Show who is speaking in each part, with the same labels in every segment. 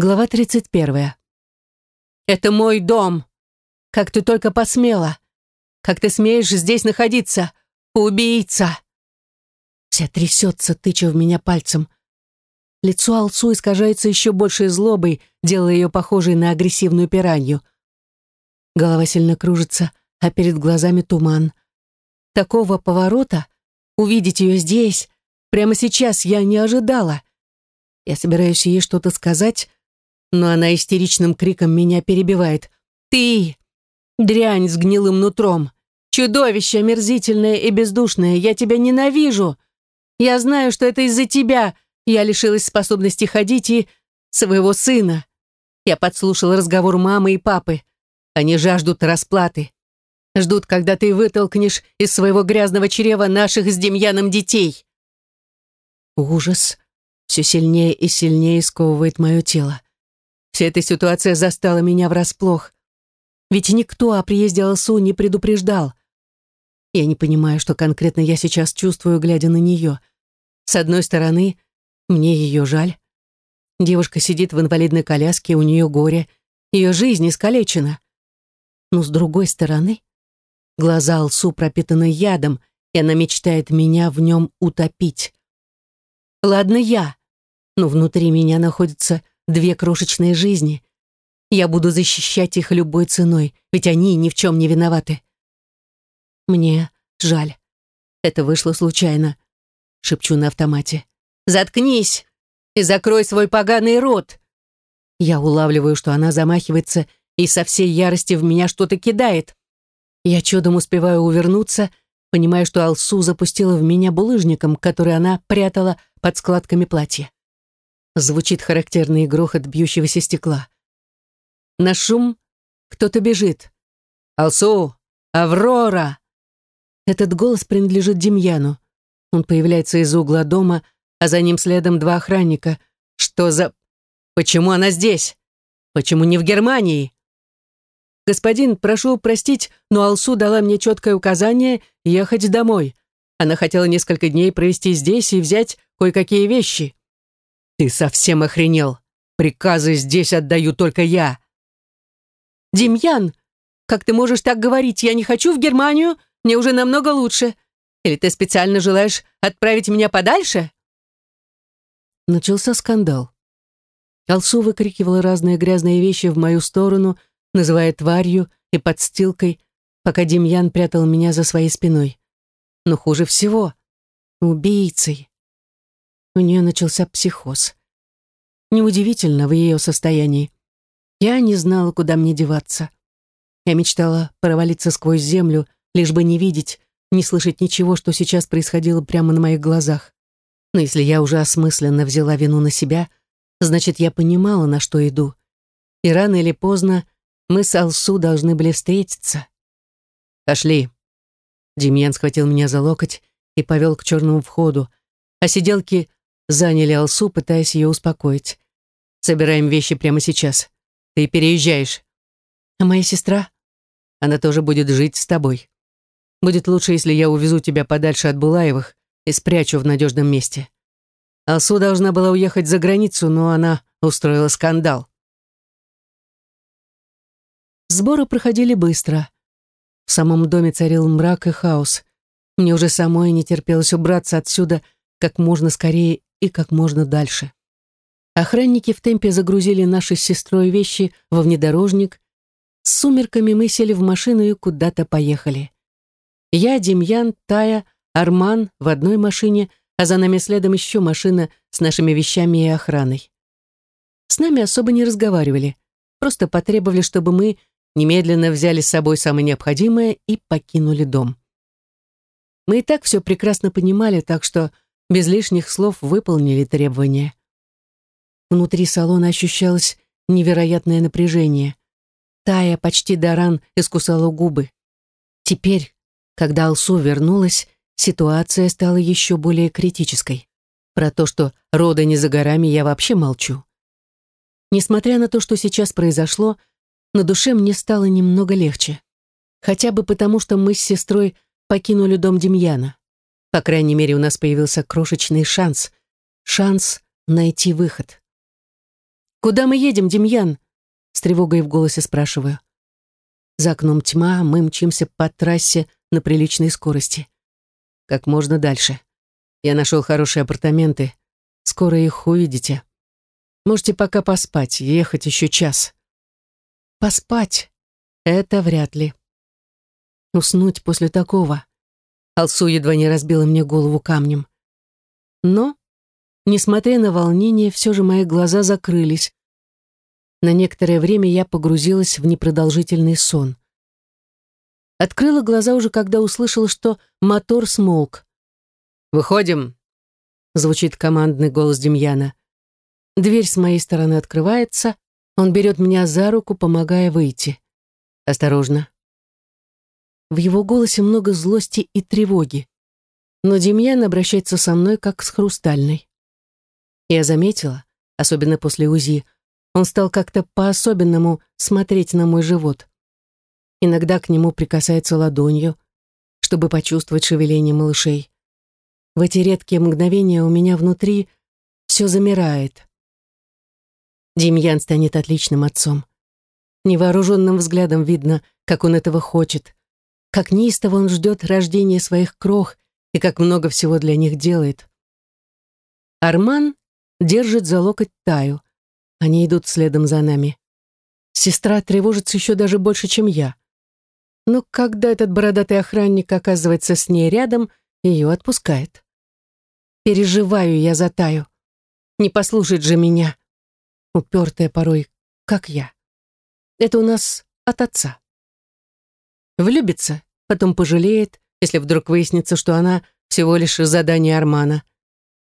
Speaker 1: Глава 31. «Это мой дом! Как ты только посмела! Как ты смеешь здесь находиться? Убийца!» Вся трясется, тыча в меня пальцем. Лицо Алсу искажается еще большей злобой, делая ее похожей на агрессивную пиранью. Голова сильно кружится, а перед глазами туман. Такого поворота, увидеть ее здесь, прямо сейчас, я не ожидала. Я собираюсь ей что-то сказать, но она истеричным криком меня перебивает. «Ты! Дрянь с гнилым нутром! Чудовище омерзительное и бездушное! Я тебя ненавижу! Я знаю, что это из-за тебя я лишилась способности ходить и своего сына. Я подслушала разговор мамы и папы. Они жаждут расплаты. Ждут, когда ты вытолкнешь из своего грязного чрева наших с Демьяном детей. Ужас все сильнее и сильнее сковывает мое тело. Вся эта ситуация застала меня врасплох. Ведь никто о приезде Алсу не предупреждал. Я не понимаю, что конкретно я сейчас чувствую, глядя на нее. С одной стороны, мне ее жаль. Девушка сидит в инвалидной коляске, у нее горе. Ее жизнь искалечена. Но с другой стороны, глаза Алсу пропитаны ядом, и она мечтает меня в нем утопить. Ладно я, но внутри меня находятся две крошечные жизни. Я буду защищать их любой ценой, ведь они ни в чем не виноваты. Мне жаль. Это вышло случайно, шепчу на автомате. Заткнись и закрой свой поганый рот. Я улавливаю, что она замахивается и со всей ярости в меня что-то кидает. Я чудом успеваю увернуться, понимая, что Алсу запустила в меня булыжником, который она прятала под складками платья. Звучит характерный грохот бьющегося стекла. На шум кто-то бежит. «Алсу! Аврора!» Этот голос принадлежит Демьяну. Он появляется из угла дома, а за ним следом два охранника. «Что за... Почему она здесь? Почему не в Германии?» «Господин, прошу простить, но Алсу дала мне четкое указание ехать домой. Она хотела несколько дней провести здесь и взять кое-какие вещи». «Ты совсем охренел! Приказы здесь отдаю только я!» «Демьян, как ты можешь так говорить? Я не хочу в Германию, мне уже намного лучше. Или ты специально желаешь отправить меня подальше?» Начался скандал. Алсу выкрикивала разные грязные вещи в мою сторону, называя тварью и подстилкой, пока Демьян прятал меня за своей спиной. Но хуже всего — убийцей. У нее начался психоз. Неудивительно в ее состоянии. Я не знала, куда мне деваться. Я мечтала провалиться сквозь землю, лишь бы не видеть, не слышать ничего, что сейчас происходило прямо на моих глазах. Но если я уже осмысленно взяла вину на себя, значит, я понимала, на что иду. И рано или поздно мы с Алсу должны были встретиться. «Пошли». Демьян схватил меня за локоть и повел к черному входу, а сиделки заняли Алсу, пытаясь ее успокоить. «Собираем вещи прямо сейчас. Ты переезжаешь. А моя сестра? Она тоже будет жить с тобой. Будет лучше, если я увезу тебя подальше от Булаевых и спрячу в надежном месте. Алсу должна была уехать за границу, но она устроила скандал. Сборы проходили быстро. В самом доме царил мрак и хаос. Мне уже самой не терпелось убраться отсюда как можно скорее и как можно дальше. Охранники в темпе загрузили наши с сестрой вещи во внедорожник. С сумерками мы сели в машину и куда-то поехали. Я, Демьян, Тая, Арман в одной машине, а за нами следом еще машина с нашими вещами и охраной. С нами особо не разговаривали, просто потребовали, чтобы мы немедленно взяли с собой самое необходимое и покинули дом. Мы и так все прекрасно понимали, так что без лишних слов выполнили требования. Внутри салона ощущалось невероятное напряжение. Тая почти до ран искусала губы. Теперь, когда Алсу вернулась, ситуация стала еще более критической. Про то, что роды не за горами, я вообще молчу. Несмотря на то, что сейчас произошло, на душе мне стало немного легче. Хотя бы потому, что мы с сестрой покинули дом Демьяна. По крайней мере, у нас появился крошечный шанс. Шанс найти выход. «Куда мы едем, Демьян?» С тревогой в голосе спрашиваю. За окном тьма, мы мчимся по трассе на приличной скорости. Как можно дальше. Я нашел хорошие апартаменты. Скоро их увидите. Можете пока поспать, ехать еще час. Поспать? Это вряд ли. Уснуть после такого. Алсу едва не разбила мне голову камнем. Но, несмотря на волнение, все же мои глаза закрылись. На некоторое время я погрузилась в непродолжительный сон. Открыла глаза уже, когда услышала, что мотор смолк. «Выходим!» — звучит командный голос Демьяна. Дверь с моей стороны открывается, он берет меня за руку, помогая выйти. «Осторожно!» В его голосе много злости и тревоги. Но Демьян обращается со мной, как с хрустальной. Я заметила, особенно после УЗИ, он стал как-то по-особенному смотреть на мой живот. Иногда к нему прикасается ладонью, чтобы почувствовать шевеление малышей. В эти редкие мгновения у меня внутри все замирает. Демьян станет отличным отцом. Невооруженным взглядом видно, как он этого хочет, как неистово он ждет рождения своих крох и как много всего для них делает. Арман держит за локоть Таю. Они идут следом за нами. Сестра тревожится еще даже больше, чем я. Но когда этот бородатый охранник оказывается с ней рядом, ее отпускает. Переживаю я за Таю. Не послушает же меня. Упертая порой, как я. Это у нас от отца. Влюбится, потом пожалеет, если вдруг выяснится, что она всего лишь задание Армана.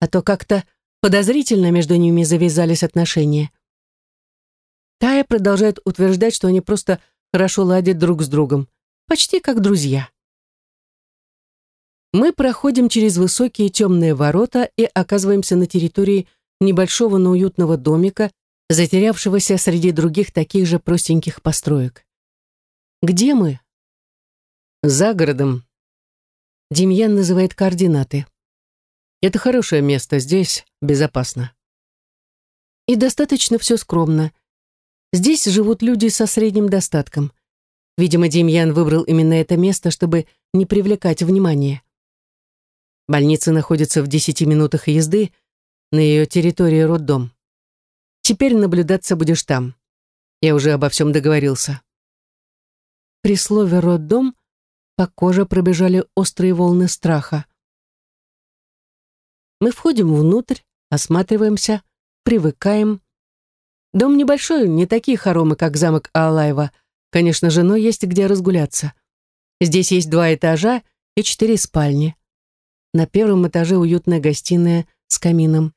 Speaker 1: А то как-то Подозрительно между ними завязались отношения. Тая продолжает утверждать, что они просто хорошо ладят друг с другом, почти как друзья. Мы проходим через высокие темные ворота и оказываемся на территории небольшого, но уютного домика, затерявшегося среди других таких же простеньких построек. Где мы? За городом. Демьян называет координаты. Это хорошее место, здесь безопасно. И достаточно все скромно. Здесь живут люди со средним достатком. Видимо, Демьян выбрал именно это место, чтобы не привлекать внимания. Больница находится в десяти минутах езды, на ее территории роддом. Теперь наблюдаться будешь там. Я уже обо всем договорился. При слове «роддом» по коже пробежали острые волны страха. Мы входим внутрь, осматриваемся, привыкаем. Дом небольшой, не такие хоромы, как замок Алаева. Конечно же, но есть где разгуляться. Здесь есть два этажа и четыре спальни. На первом этаже уютная гостиная с камином.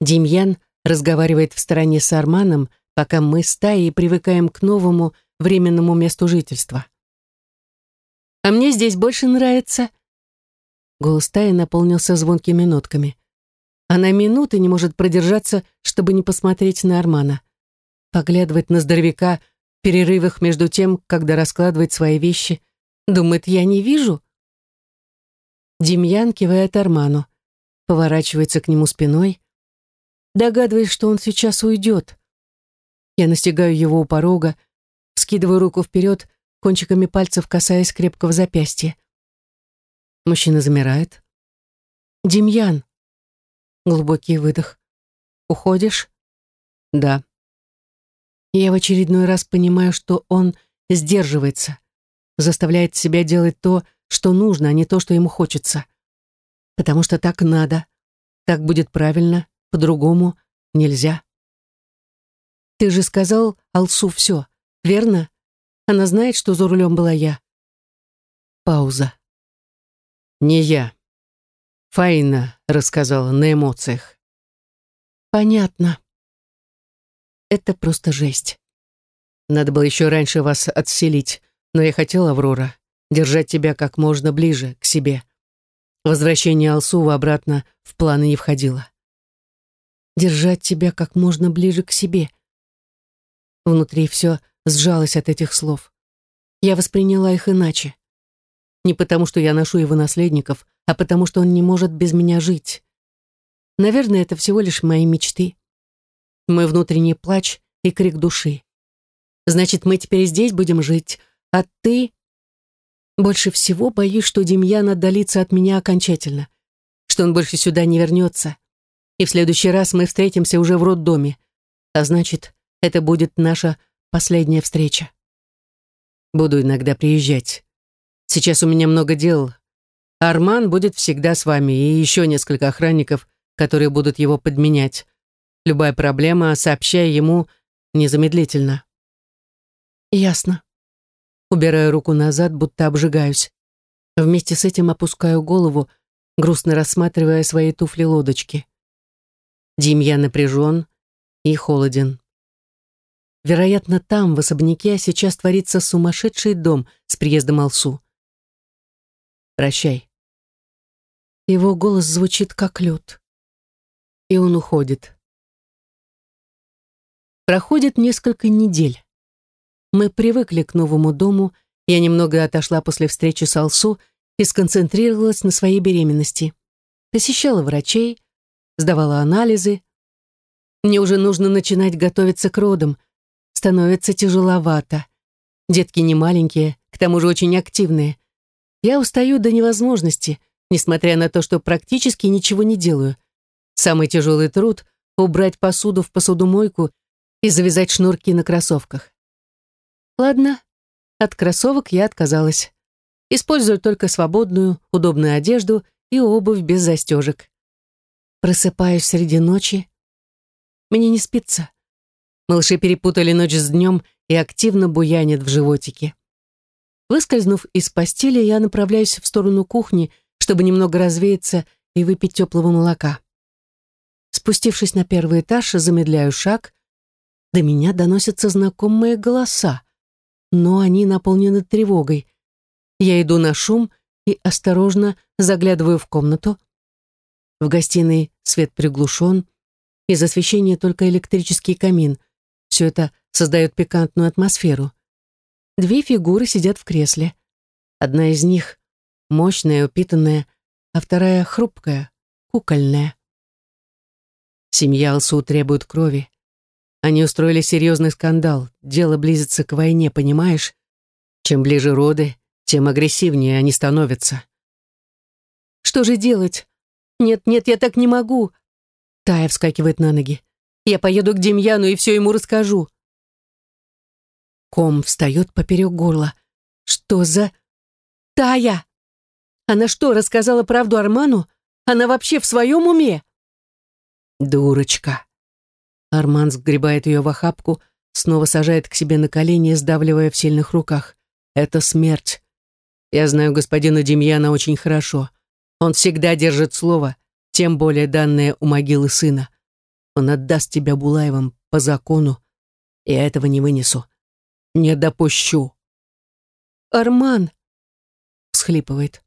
Speaker 1: Демьян разговаривает в стороне с Арманом, пока мы с Таей привыкаем к новому временному месту жительства. «А мне здесь больше нравится», Голос Таи наполнился звонкими нотками. Она минуты не может продержаться, чтобы не посмотреть на Армана. Поглядывать на здоровяка в перерывах между тем, когда раскладывает свои вещи. Думает, я не вижу? Демьян кивает Арману. Поворачивается к нему спиной. Догадываясь, что он сейчас уйдет. Я настигаю его у порога, скидываю руку вперед, кончиками пальцев касаясь крепкого запястья. Мужчина замирает. «Демьян!» Глубокий выдох. «Уходишь?» «Да». Я в очередной раз понимаю, что он сдерживается, заставляет себя делать то, что нужно, а не то, что ему хочется. Потому что так надо, так будет правильно, по-другому нельзя. Ты же сказал Алсу все, верно? Она знает, что за рулем была я. Пауза. Не я. Фаина рассказала на эмоциях. Понятно. Это просто жесть. Надо было еще раньше вас отселить, но я хотел, Аврора, держать тебя как можно ближе к себе. Возвращение Алсува обратно в планы не входило. Держать тебя как можно ближе к себе. Внутри все сжалось от этих слов. Я восприняла их иначе. Не потому, что я ношу его наследников, а потому, что он не может без меня жить. Наверное, это всего лишь мои мечты. мой внутренний плач и крик души. Значит, мы теперь здесь будем жить, а ты... Больше всего боюсь, что Демьян отдалится от меня окончательно, что он больше сюда не вернется, и в следующий раз мы встретимся уже в роддоме, а значит, это будет наша последняя встреча. Буду иногда приезжать. Сейчас у меня много дел. Арман будет всегда с вами, и еще несколько охранников, которые будут его подменять. Любая проблема, сообщай ему незамедлительно. Ясно. Убираю руку назад, будто обжигаюсь. Вместе с этим опускаю голову, грустно рассматривая свои туфли-лодочки. Димья напряжен и холоден. Вероятно, там, в особняке, сейчас творится сумасшедший дом с приездом Алсу. Прощай. Его голос звучит как лед. И он уходит. Проходит несколько недель. Мы привыкли к новому дому, я немного отошла после встречи с Алсу и сконцентрировалась на своей беременности. Посещала врачей, сдавала анализы. Мне уже нужно начинать готовиться к родам. Становится тяжеловато. Детки не маленькие, к тому же очень активные. Я устаю до невозможности, несмотря на то, что практически ничего не делаю. Самый тяжелый труд — убрать посуду в посудомойку и завязать шнурки на кроссовках. Ладно, от кроссовок я отказалась. Использую только свободную, удобную одежду и обувь без застежек. Просыпаюсь среди ночи. Мне не спится. Малыши перепутали ночь с днем и активно буянят в животике. Выскользнув из постели, я направляюсь в сторону кухни, чтобы немного развеяться и выпить теплого молока. Спустившись на первый этаж, замедляю шаг. До меня доносятся знакомые голоса но они наполнены тревогой. Я иду на шум и осторожно заглядываю в комнату. В гостиной свет приглушен, из освещения только электрический камин. Все это создает пикантную атмосферу. Две фигуры сидят в кресле. Одна из них мощная, упитанная, а вторая хрупкая, кукольная. Семья Алсу требует крови. Они устроили серьезный скандал. Дело близится к войне, понимаешь? Чем ближе роды, тем агрессивнее они становятся. Что же делать? Нет, нет, я так не могу. Тая вскакивает на ноги. Я поеду к Демьяну и все ему расскажу. Ком встает поперек горла. Что за... Тая! Она что, рассказала правду Арману? Она вообще в своем уме? Дурочка. Арман сгребает ее в охапку, снова сажает к себе на колени, сдавливая в сильных руках. «Это смерть. Я знаю господина Демьяна очень хорошо. Он всегда держит слово, тем более данное у могилы сына. Он отдаст тебя Булаевым по закону. Я этого не вынесу. Не допущу». «Арман!» — всхлипывает.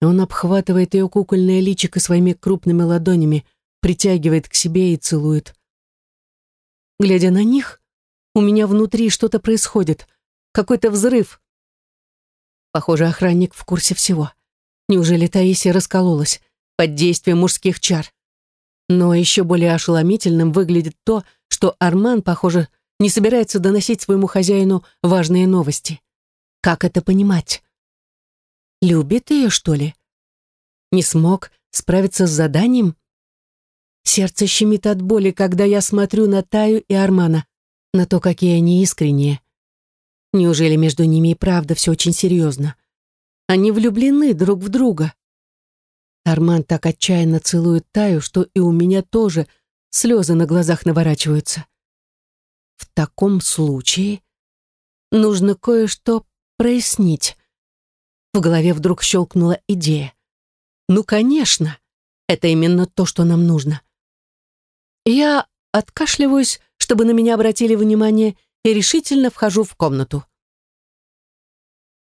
Speaker 1: Он обхватывает ее кукольное личико своими крупными ладонями, притягивает к себе и целует. Глядя на них, у меня внутри что-то происходит, какой-то взрыв. Похоже, охранник в курсе всего. Неужели Таисия раскололась под действием мужских чар? Но еще более ошеломительным выглядит то, что Арман, похоже, не собирается доносить своему хозяину важные новости. Как это понимать? Любит ее, что ли? Не смог справиться с заданием? Сердце щемит от боли, когда я смотрю на Таю и Армана, на то, какие они искренние. Неужели между ними и правда все очень серьезно? Они влюблены друг в друга. Арман так отчаянно целует Таю, что и у меня тоже слезы на глазах наворачиваются. В таком случае нужно кое-что прояснить. В голове вдруг щелкнула идея. Ну, конечно, это именно то, что нам нужно. Я откашливаюсь, чтобы на меня обратили внимание, и решительно вхожу в комнату.